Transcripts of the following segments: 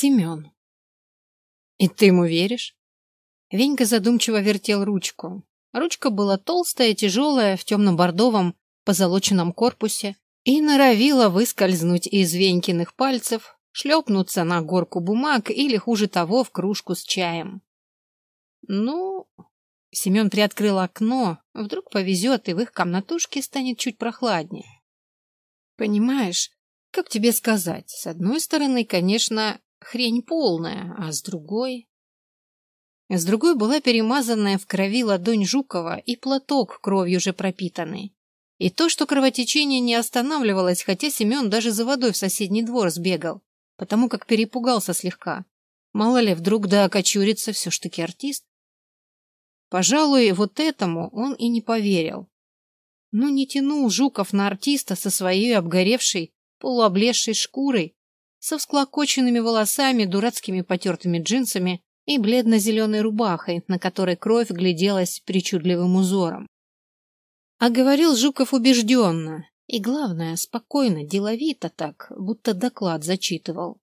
Семен. И ты ему веришь? Венька задумчиво вертел ручку. Ручка была толстая, тяжелая, в темно-бордовом позолоченном корпусе и норовила выскользнуть из Венькиных пальцев, шлепнуться на горку бумаг или, хуже того, в кружку с чаем. Ну, Семен приоткрыл окно, вдруг повезет, и в их комнатушке станет чуть прохладнее. Понимаешь, как тебе сказать, с одной стороны, конечно, хрень полная, а с другой... С другой была перемазанная в крови ладонь Жукова и платок кровью уже пропитанный. И то, что кровотечение не останавливалось, хотя Семен даже за водой в соседний двор сбегал, потому как перепугался слегка. Мало ли, вдруг да окочурится все ж таки артист. Пожалуй, вот этому он и не поверил. Ну, не тянул Жуков на артиста со своей обгоревшей, полуоблезшей шкурой, со всклокоченными волосами, дурацкими потертыми джинсами и бледно-зеленой рубахой, на которой кровь гляделась причудливым узором. А говорил Жуков убежденно, и, главное, спокойно, деловито так, будто доклад зачитывал.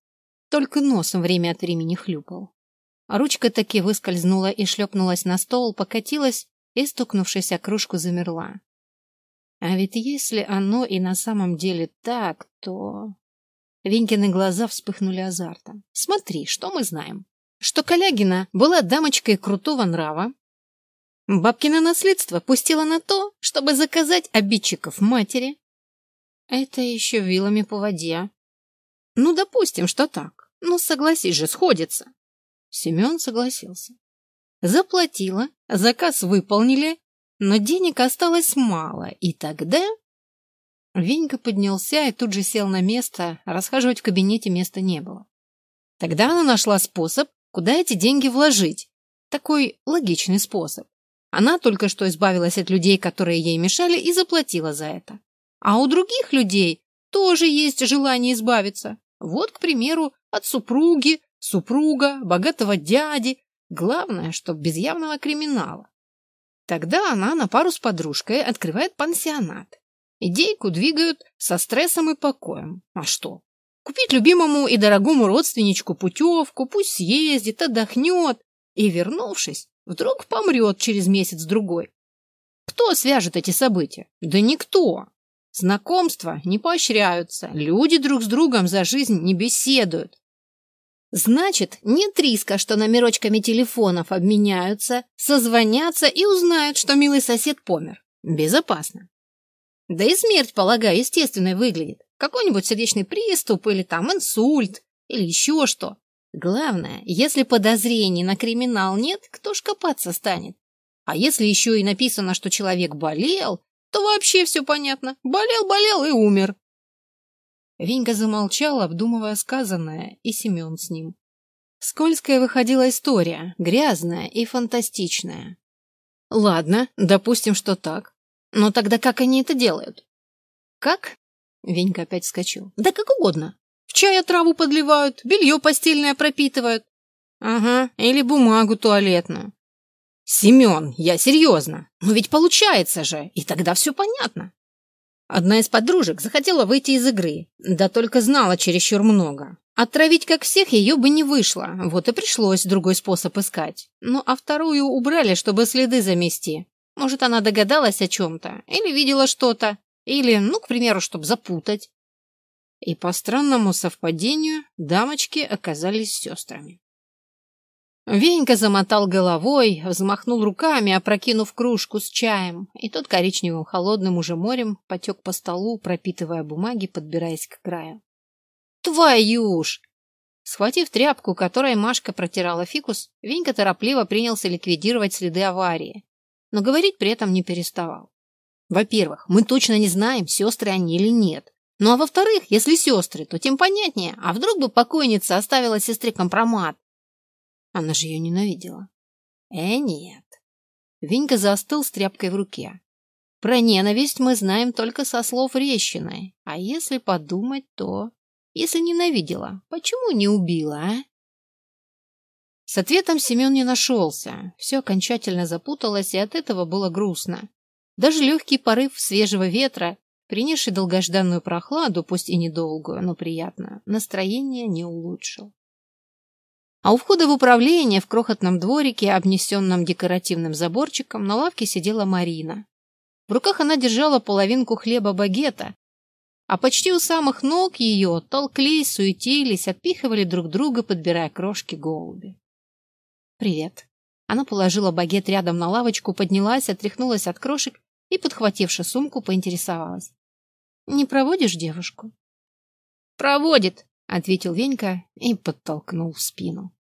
Только носом время от времени хлюпал. А ручка таки выскользнула и шлепнулась на стол, покатилась и, стукнувшись о кружку, замерла. А ведь если оно и на самом деле так, то... Венькины глаза вспыхнули азартом. Смотри, что мы знаем. Что Калягина была дамочкой крутого нрава. Бабкино наследство пустила на то, чтобы заказать обидчиков матери. Это еще вилами по воде. Ну, допустим, что так. Ну, согласись же, сходится. Семен согласился. Заплатила, заказ выполнили, но денег осталось мало, и тогда... Венька поднялся и тут же сел на место, расхаживать в кабинете места не было. Тогда она нашла способ, куда эти деньги вложить. Такой логичный способ. Она только что избавилась от людей, которые ей мешали, и заплатила за это. А у других людей тоже есть желание избавиться. Вот, к примеру, от супруги, супруга, богатого дяди. Главное, чтоб без явного криминала. Тогда она на пару с подружкой открывает пансионат. Идейку двигают со стрессом и покоем. А что? Купить любимому и дорогому родственничку путевку, пусть съездит, отдохнет, и, вернувшись, вдруг помрет через месяц-другой. Кто свяжет эти события? Да никто. Знакомства не поощряются, люди друг с другом за жизнь не беседуют. Значит, нет риска, что номерочками телефонов обменяются, созвонятся и узнают, что милый сосед помер. Безопасно. Да и смерть, полагаю, естественной выглядит. Какой-нибудь сердечный приступ или там инсульт или еще что. Главное, если подозрений на криминал нет, кто ж копаться станет? А если еще и написано, что человек болел, то вообще все понятно. Болел-болел и умер. Венька замолчал, обдумывая сказанное, и Семен с ним. Скользкая выходила история, грязная и фантастичная. Ладно, допустим, что так. Но тогда как они это делают? Как? Венька опять вскочил. Да как угодно. В чай траву подливают, белье постельное пропитывают. Ага, или бумагу туалетную. Семен, я серьезно. Но ведь получается же, и тогда все понятно. Одна из подружек захотела выйти из игры, да только знала чересчур много. Отравить как всех ее бы не вышло, вот и пришлось другой способ искать. Ну а вторую убрали, чтобы следы замести. Может, она догадалась о чем-то, или видела что-то, или, ну, к примеру, чтобы запутать. И по странному совпадению дамочки оказались сестрами. Венька замотал головой, взмахнул руками, опрокинув кружку с чаем, и тот коричневым холодным уже морем потек по столу, пропитывая бумаги, подбираясь к краю. «Твою ж!» Схватив тряпку, которой Машка протирала фикус, Венька торопливо принялся ликвидировать следы аварии, но говорить при этом не переставал. Во-первых, мы точно не знаем, сестры они или нет. Ну а во-вторых, если сестры, то тем понятнее, а вдруг бы покойница оставила сестре компромат, она же ее ненавидела. Э, нет. Венька застыл с тряпкой в руке. Про ненависть мы знаем только со слов Рещиной. А если подумать, то... Если ненавидела, почему не убила, а? С ответом Семен не нашелся. Все окончательно запуталось, и от этого было грустно. Даже легкий порыв свежего ветра, принесший долгожданную прохладу, пусть и недолгую, но приятную, настроение не улучшил. А у входа в управление в крохотном дворике, обнесенном декоративным заборчиком, на лавке сидела Марина. В руках она держала половинку хлеба-багета, а почти у самых ног ее толклись, суетились, отпихивали друг друга, подбирая крошки голуби. «Привет». Она положила багет рядом на лавочку, поднялась, отряхнулась от крошек и, подхвативши сумку, поинтересовалась. «Не проводишь девушку?» «Проводит», — ответил Венька и подтолкнул в спину.